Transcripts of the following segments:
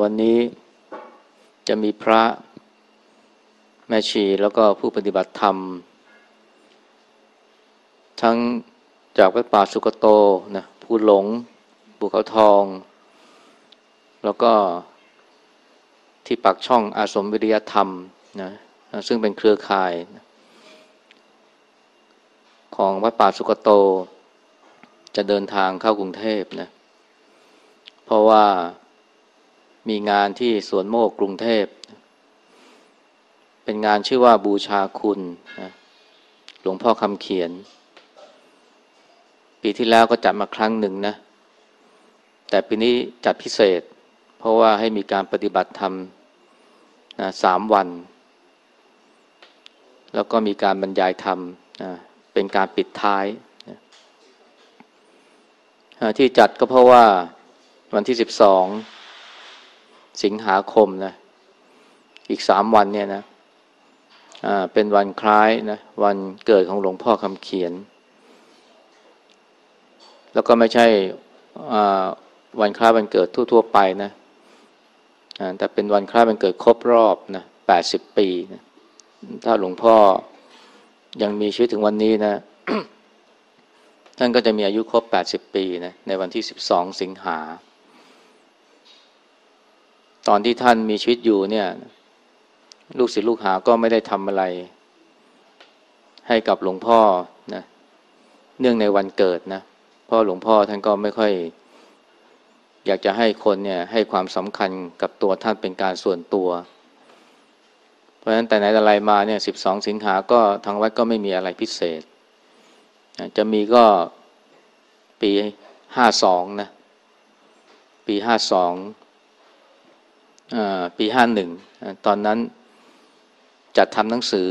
วันนี้จะมีพระแม่ชีแล้วก็ผู้ปฏิบัติธรรม ทั้งจากวัดป่าสุกโตนะผู้หลงบุเขาทอง แล้วก็ที่ปักช่องอาสมวิริยธรรมนะซึ่งเป็นเครือข่าย ของวัดป่าสุกโต จะเดินทางเข้ากรุงเทพนะเพราะว่า มีงานที่สวนโมกกรุงเทพ เป็นงานชื่อว่าบูชาคุณนะหลวงพ่อคำเขียน ปีที่แล้วก็จัดมาครั้งหนึ่งนะ แต่ปีนี้จัดพิเศษ เพราะว่าให้มีการปฏิบัติธรรมนะสามวัน แล้วก็มีการบรรยายธรรมนะเป็นการปิดท้ายนะที่จัดก็เพราะว่าวันที่สิบสอง สิงหาคมนะ อีกสามวันเนี่ยนะเป็นวันคล้ายนะวันเกิดของหลวงพ่อคำเขียน แล้วก็ไม่ใช่วันคล้ายวันเกิดทั่วๆไปนะแต่เป็นวันคล้ายวันเกิดครบรอบนะแปดสิบปีนะถ้าหลวงพ่อยังมีชีวิตถึงวันนี้นะ ท่านก็จะมีอายุครบแปดสิบปีนะในวันที่สิบสองสิงหา ตอนที่ท่านมีชีวิตอยู่เนี่ย ลูกศิษย์ลูกหาก็ไม่ได้ทำอะไร ให้กับหลวงพ่อนะเนื่องในวันเกิดนะพราะหลวงพ่อท่านก็ไม่ค่อย อยากจะให้คนเนี่ยให้ความสำคัญกับตัวท่านเป็นการส่วนตัว เพราะฉะนั้นแต่ไหนแต่ไรมาเนี่ยสิบสองสิงหาก็ทางวัดก็ไม่มีอะไรพิเศษ จะมีก็ปีห้าสองนะปีห้าสอง ปีห้าหนึ่งตอนนั้นจัดทำหนังสือ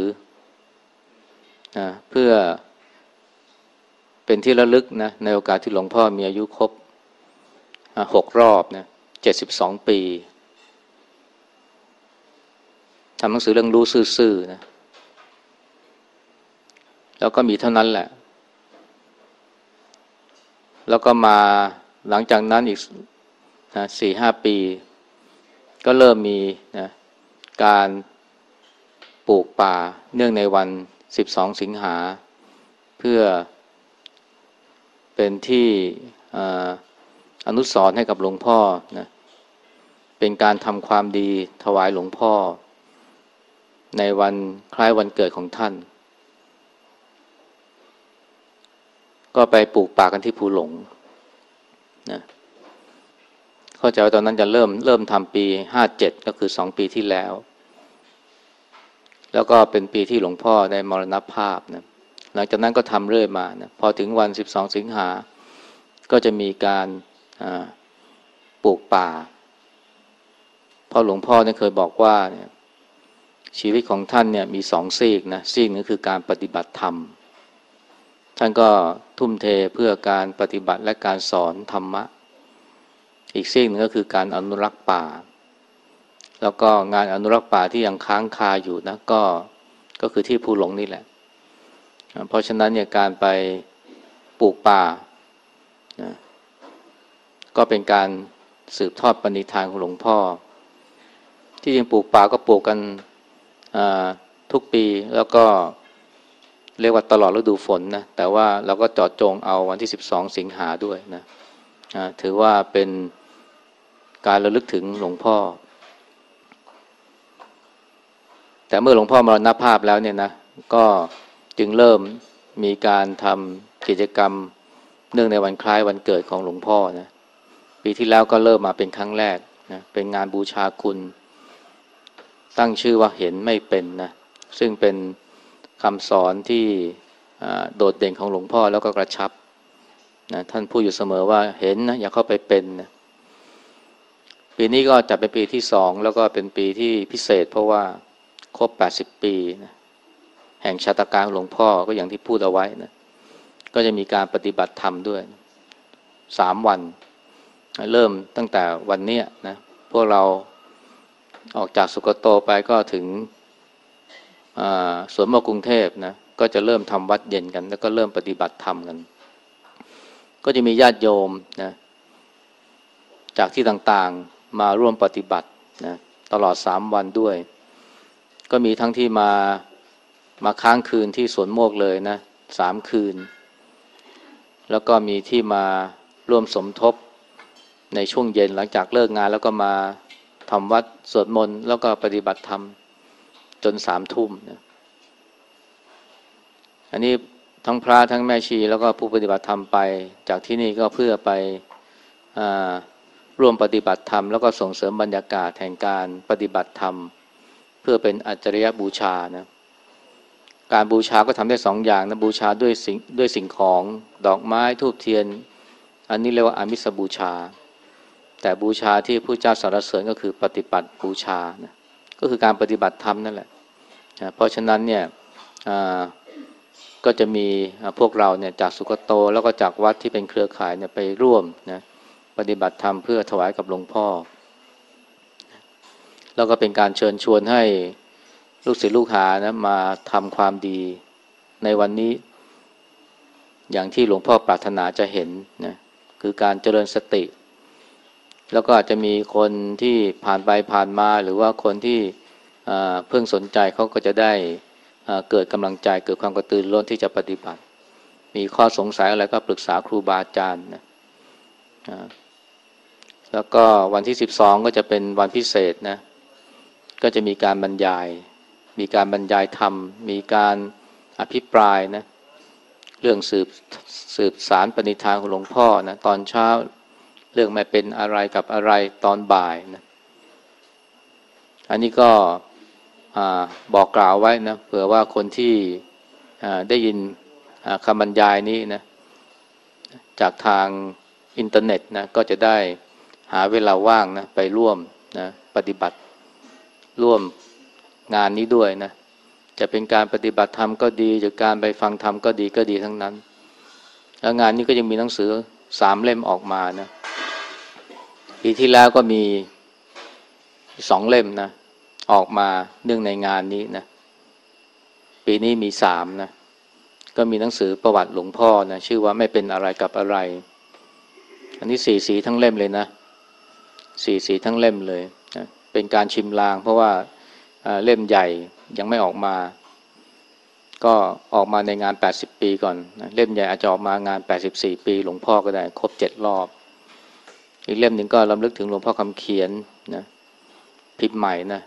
เพื่อเป็นที่ระลึกนะในโอกาสที่หลวงพ่อมีอายุครบหกรอบนะเจ็ดสิบสองปีทำหนังสือเรื่องรู้ซื่อๆนะแล้วก็มีเท่านั้นแหละ แล้วก็มาหลังจากนั้นอีกสี่ห้าปี ก็เริ่มมีนะการปลูกป่าเนื่องในวัน 12 สิงหา เพื่อเป็นที่อนุสรให้กับหลวงพ่อนะเป็นการทำความดีถวายหลวงพ่อ ในวันคล้ายวันเกิดของท่าน ก็ไปปลูกป่ากันที่ภูหลงนะ เข้าใจว่าตอนนั้นจะเริ่มเริ่มทำปีห้าเจ็ดก็คือสองปีที่แล้ว แล้วก็เป็นปีที่หลวงพ่อได้มรณภาพนะหลังจากนั้นก็ทำเรื่อยมานะพอถึงวันสิบสองสิงหา ก็จะมีการปลูกป่าพอหลวงพ่อเนี่ยเคยบอกว่าเนี่ยชีวิตของท่านเนี่ยมีสองซีกนะซีกนึงคือการปฏิบัติธรรม ท่านก็ทุ่มเทเพื่อการปฏิบัติและการสอนธรรมะ อีกสิ่งหนึ่งก็คือการอนุรักษ์ป่า แล้วก็งานอนุรักษ์ป่าที่ยังค้างคาอยู่นะก็ก็คือที่ภูหลงนี่แหละ เพราะฉะนั้นเนี่ยการไปปลูกป่านะก็เป็นการสืบทอดปณิธานของหลวงพ่อ ที่จริงปลูกป่าก็ปลูกกันทุกปีแล้วก็เรียกว่าตลอดฤดูฝนนะแต่ว่าเราก็จอดจงเอาวันที่ 12 สิงหาด้วยนะ ถือว่าเป็นการระลึกถึงหลวงพ่อ แต่เมื่อหลวงพ่อมรณภาพแล้วเนี่ยนะ ก็จึงเริ่มมีการทำกิจกรรมเนื่องในวันคล้ายวันเกิดของหลวงพ่อนะ ปีที่แล้วก็เริ่มมาเป็นครั้งแรกนะ เป็นงานบูชาคุณ ตั้งชื่อว่าเห็นไม่เป็นนะ ซึ่งเป็นคำสอนที่โดดเด่นของหลวงพ่อแล้วก็กระชับ นะท่านพูดอยู่เสมอว่าเห็นนะอย่าเข้าไปเป็นนะปีนี้ก็จัดเป็นปีที่สองแล้วก็เป็นปีที่พิเศษ เพราะว่าครบแปดสิบปีนะแห่งชาตการหลวงพ่อก็อย่างที่พูดเอาไว้นะก็จะมีการปฏิบัติธรรมด้วยสามวัน เริ่มตั้งแต่วันนี้นะพวกเราออกจากสุกโตไปก็ถึงสวนมกรุงเทพนะก็จะเริ่มทำวัดเย็นกัน แล้วก็เริ่มปฏิบัติธรรมกัน ก็จะมีญาติโยมนะจากที่ต่างๆมาร่วมปฏิบัตินะตลอดสามวันด้วย ก็มีทั้งที่มามาค้างคืนที่สวนโมกเลยนะสามคืน แล้วก็มีที่มาร่วมสมทบในช่วงเย็นหลังจากเลิกงานแล้วก็มาทำวัดสวดมนต์แล้วก็ปฏิบัติธรรมจนสามทุ่มนะอันนี้ ทั้งพระทั้งแม่ชีแล้วก็ผู้ปฏิบัติธรรมไป จากที่นี่ก็เพื่อไปร่วมปฏิบัติธรรม แล้วก็ส่งเสริมบรรยากาศแห่งการปฏิบัติธรรม เพื่อเป็นอัจฉริยบูชานะการบูชาก็ทำได้สองอย่างนะบูชาด้วยสิ่งด้วยสิ่งของดอกไม้ทูบเทียน อันนี้เรียกว่าอามิสบูชา แต่บูชาที่ผู้เจ้าสรรเสริญก็คือปฏิบัติบูชานะก็คือการปฏิบัติธรรมนั่นแหละนะเพราะฉะนั้นเนี่ย ก็จะมีพวกเราเนี่ยจากสุกโต แล้วก็จากวัดที่เป็นเครือข่ายเนี่ยไปร่วมนะปฏิบัติธรรมเพื่อถวายกับหลวงพ่อ แล้วก็เป็นการเชิญชวนให้ลูกศิษย์ลูกหานะมาทำความดีในวันนี้ อย่างที่หลวงพ่อปรารถนาจะเห็นนะคือการเจริญสติ แล้วก็อาจจะมีคนที่ผ่านไปผ่านมาหรือว่าคนที่เพิ่งสนใจเขาก็จะได้ เกิดกำลังใจเกิดความกระตือร้นที่จะปฏิบัติ มีข้อสงสัยอะไรก็ปรึกษาครูบาอาจารย์นะแล้วก็วันที่สิบสองก็จะเป็นวันพิเศษนะก็จะมีการบรรยาย มีการบรรยายธรรม มีการอภิปรายนะเรื่องสืบสืบสารปณิธานของหลวงพ่อนะตอนเช้าเรื่องไม่เป็นอะไรกับอะไรตอนบ่ายนะอันนี้ก็ บอกกล่าวไว้นะเผื่อว่าคนที่ได้ยินคำบรรยายนี้นะจากทางอินเทอร์เน็ตนะก็จะได้หาเวลาว่างนะไปร่วมนะปฏิบัติร่วมงานนี้ด้วยนะจะเป็นการปฏิบัติธรรมก็ดีจะการไปฟังธรรมก็ดีก็ดีทั้งนั้น แล้วงานนี้ก็ยังมีหนังสือสามเล่มออกมานะปีที่แล้วก็มีสองเล่มนะ ออกมาเนื่องในงานนี้นะ ปีนี้มีสามนะ ก็มีหนังสือประวัติหลวงพ่อนะ ชื่อว่าไม่เป็นอะไรกับอะไร อันนี้สี่สีทั้งเล่มเลยนะ สี่สีทั้งเล่มเลยนะเป็นการชิมลาง เพราะว่าเล่มใหญ่ยังไม่ออกมา ก็ออกมาในงาน 80 ปีก่อนนะเล่มใหญ่อาจจะออกมางาน 84 ปี หลวงพ่อก็ได้ ครบเจ็ดรอบ อีกเล่มหนึ่งก็ลำลึกถึงหลวงพ่อคำเขียนนะพิมพ์ใหม่นะ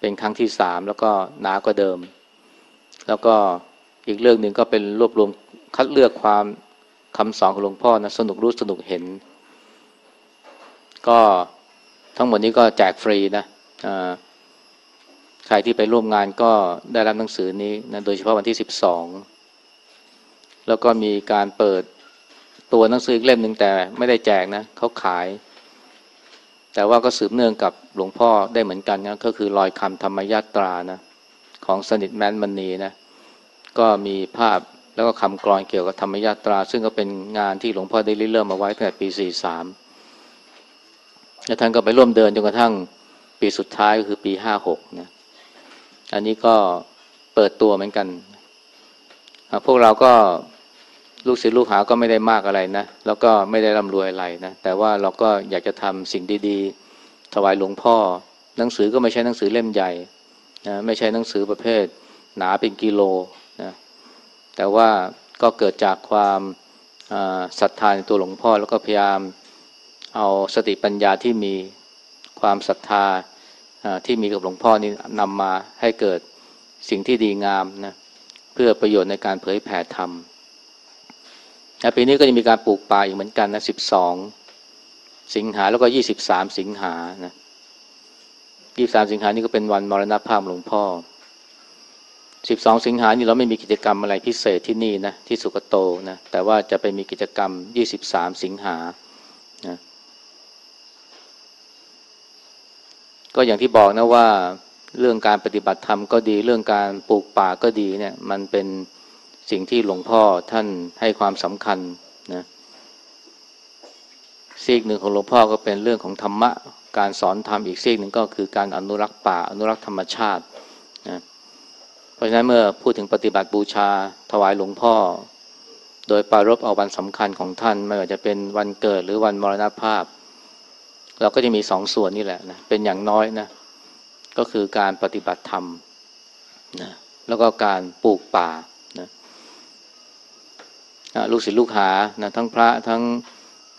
เป็นครั้งที่สามแล้วก็หนากว่าเดิม แล้วก็อีกเรื่องหนึ่งก็เป็นรวบรวมคัดเลือกความคำสอนของหลวงพ่อนะสนุกรู้สนุกเห็น ก็ทั้งหมดนี้ก็แจกฟรีนะใครที่ไปร่วมงานก็ได้รับหนังสือนี้นะโดยเฉพาะวันที่สิบสองแล้วก็มีการเปิดตัวหนังสืออีกเล่มหนึ่งแต่ไม่ได้แจกนะเขาขาย แต่ว่าก็สืบเนื่องกับหลวงพ่อได้เหมือนกันนะก็คือรอยคำธรรมยาตรานะของสนิทแมนมณีนะก็มีภาพแล้วก็คำกรอนเกี่ยวกับธรรมยาตรา ซึ่งก็เป็นงานที่หลวงพ่อได้ริเริ่มมาไว้ตั้งแต่ปี 43 แล้วท่านก็ไปร่วมเดินจนกระทั่งปีสุดท้ายก็คือปี 56 นะอันนี้ก็เปิดตัวเหมือนกัน พวกเราก็ ลูกศิษย์ลูกหาก็ไม่ได้มากอะไรนะ แล้วก็ไม่ได้ร่ำรวยอะไรนะ แต่ว่าเราก็อยากจะทำสิ่งดีๆ ถวายหลวงพ่อ หนังสือก็ไม่ใช่หนังสือเล่มใหญ่นะไม่ใช่หนังสือประเภท หนาเป็นกิโลนะแต่ว่าก็เกิดจากความศรัทธาในตัวหลวงพ่อ แล้วก็พยายามเอาสติปัญญาที่มีความศรัทธาที่มีกับหลวงพ่อนี้นำมาให้เกิดสิ่งที่ดีงามนะเพื่อประโยชน์ในการเผยแผ่ธรรม ปีนี้ก็จะมีการปลูกป่าอีกเหมือนกันนะสิบสองสิงหาแล้วก็ยี่สิบสามสิงหานะยี่สามสิงหานี่ก็เป็นวันมรณภาพหลวงพ่อสิบสองสิงหานี่เราไม่มีกิจกรรมอะไรพิเศษที่นี่นะที่สุกโตนะแต่ว่าจะไปมีกิจกรรมยี่สิบสามสิงหานะก็อย่างที่บอกนะว่าเรื่องการปฏิบัติธรรมก็ดี เรื่องการปลูกป่าก็ดีเนี่ย มันเป็น สิ่งที่หลวงพ่อท่านให้ความสำคัญนะซีกหนึ่งของหลวงพ่อก็เป็นเรื่องของธรรมะ การสอนธรรมอีกซีกหนึ่งก็คือการอนุรักษ์ป่า อนุรักษ์ธรรมชาตินะเพราะฉะนั้นเมื่อพูดถึงปฏิบัติบูชาถวายหลวงพ่อ โดยปารบเอาวันสำคัญของท่าน ไม่ว่าจะเป็นวันเกิดหรือวันมรณภาพ เราก็จะมีสองส่วนนี่แหละนะเป็นอย่างน้อยนะก็คือการปฏิบัติธรรมนะแล้วก็การปลูกป่า ลูกศิษย์ลูกหานะทั้งพระทั้ง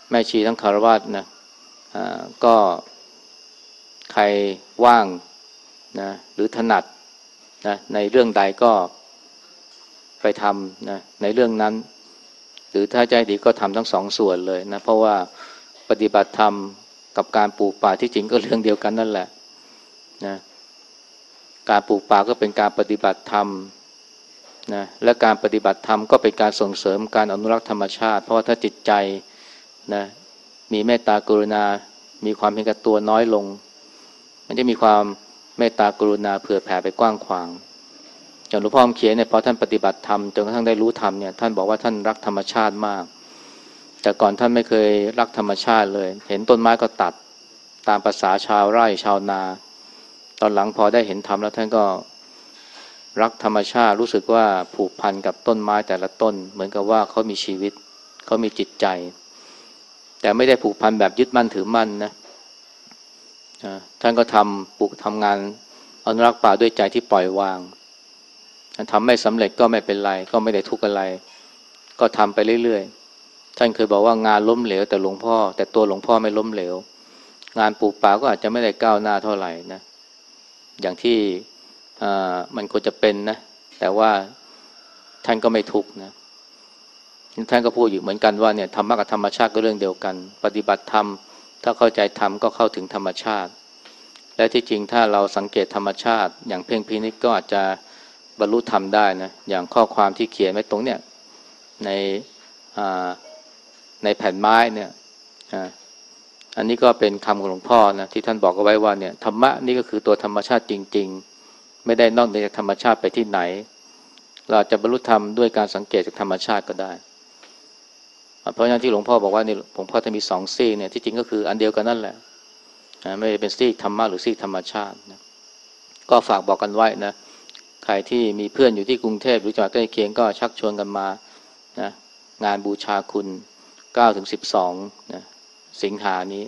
แม่ชีทั้งคารวะนะก็ใครว่างนะหรือถนัดนะในเรื่องใดก็ไปทำนะในเรื่องนั้น หรือถ้าใจดีก็ทำทั้งสองส่วนเลยนะ เพราะว่าปฏิบัติธรรมกับการปลูกป่าที่จริงก็เรื่องเดียวกันนั่นแหละนะการปลูกป่าก็เป็นการปฏิบัติธรรม นะและการปฏิบัติธรรมก็เป็นการส่งเสริมการอนุรักษ์ธรรมชาติ เพราะว่าถ้าจิตใจนะมีเมตตากรุณา มีความเห็นแก่ตัวน้อยลง มันจะมีความเมตตากรุณาเผื่อแผ่ไปกว้างขวางอย่างหลวงพ่อเขียนเนี่ยพอท่านปฏิบัติธรรมจนกระทั่งได้รู้ธรรมเนี่ยท่านบอกว่าท่านรักธรรมชาติมาก แต่ก่อนท่านไม่เคยรักธรรมชาติเลย เห็นต้นไม้ก็ตัดตามภาษาชาวไร่ชาวนา ตอนหลังพอได้เห็นธรรมแล้วท่านก็ รักธรรมชาติรู้สึกว่าผูกพันกับต้นไม้แต่ละต้น เหมือนกับว่าเขามีชีวิตเขามีจิตใจ แต่ไม่ได้ผูกพันแบบยึดมั่นถือมั่นนะท่านก็ทำปลูกทำงานอนุรักษ์ป่าด้วยใจที่ปล่อยวางทำไม่สำเร็จก็ไม่เป็นไร ก็ไม่ได้ทุกข์อะไร ก็ทำไปเรื่อยๆ ท่านเคยบอกว่างานล้มเหลวแต่หลวงพ่อ แต่ตัวหลวงพ่อไม่ล้มเหลว งานปลูกป่าก็อาจจะไม่ได้ก้าวหน้าเท่าไหร่นะ อย่างที่ มันควรจะเป็นนะ แต่ว่าท่านก็ไม่ทุกนะท่านก็พูดอยู่เหมือนกันว่าเนี่ยธรรมะกับธรรมชาติก็เรื่องเดียวกัน ปฏิบัติธรรม ถ้าเข้าใจธรรมก็เข้าถึงธรรมชาติ และที่จริงถ้าเราสังเกตธรรมชาติ อย่างเพ่งพินิจก็อาจจะบรรลุธรรมได้นะอย่างข้อความที่เขียนไว้ตรงเนี้ยในในแผ่นไม้เนี่ยอันนี้ก็เป็นคำของหลวงพ่อนะที่ท่านบอกเอาไว้ว่าเนี่ยธรรมะนี่ก็คือตัวธรรมชาติจริง ๆ ไม่ได้นอกเหนือจากธรรมชาติไปที่ไหน เราจะบรรลุธรรมด้วยการสังเกตจากธรรมชาติก็ได้ เพราะฉะนั้นที่หลวงพ่อบอกว่านี่หลวงพ่อจะมีสองซีเนี่ยที่จริงก็คืออันเดียวกันนั่นแหละไม่เป็นซีธรรมะหรือซีธรรมชาตินะก็ฝากบอกกันไว้นะใครที่มีเพื่อนอยู่ที่กรุงเทพหรือจังหวัดใกล้เคียงก็ชักชวนกันมานะงานบูชาคุณ9ถึง12นะสิงหานี้